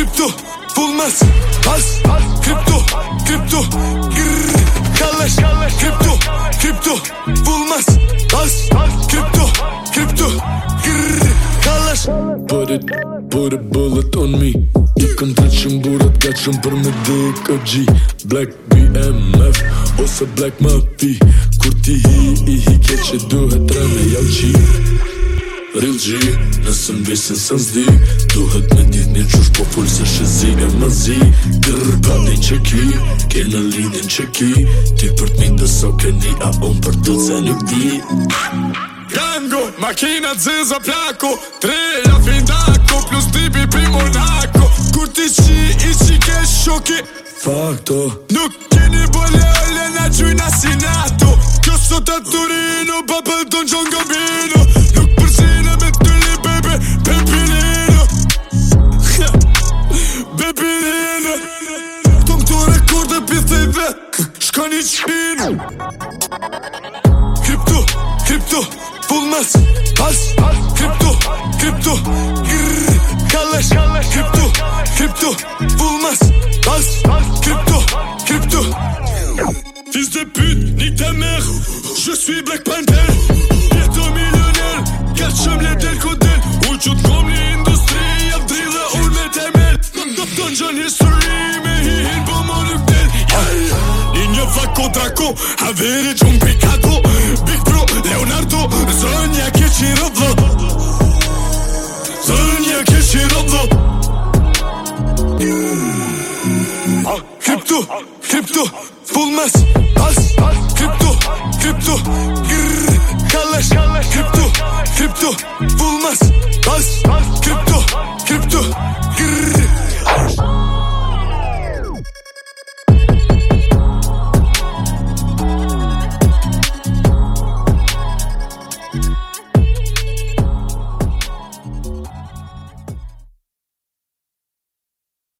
kripto bulmaz. Pas kripto kripto. Grrr, Kalaş kripto kripto bulmaz. Pas kripto kripto. Grrr, Kalaş Put it, put a bullet on me. Ka qëm për me dik OG Black BMF ose Black Mafia. Kur ti hi i hi ke Real G, nëse mbesin së nëzdi Duhet me dit një qush po full se shëzi e më zi. Pa një që ki, ke në lidin që ki. Ti për t'mi të so një, a unë për të të nuk di. Gango, makina zeza plako Tre la findako Plus tipi pi Monaco Kur ti qi i qi ke shoki. Fakto, Nuk keni bole ole na gjujna si nato. Kjo sot e Turino Pa për ton gjon gambino J'connais Chine. Crypto, crypto, bulmaz Pas, crypto, crypto Grrr, kaleş Crypto, crypto, bulmaz Pas, crypto, crypto. Fils de pute, nique ta mère. Je suis Black Panther. Bientôt millionnaire. Catch-em les delcodels Wujud Vako drako Haveri qëm Picado Big Bro, Leonardo Zënja ke që i rëdhë Zënja ke që i rëdhë Kripto, kripto, bulmaz Pas, kripto, kripto Grrr, kalash, kripto, kripto Bulmaz, pas, kripto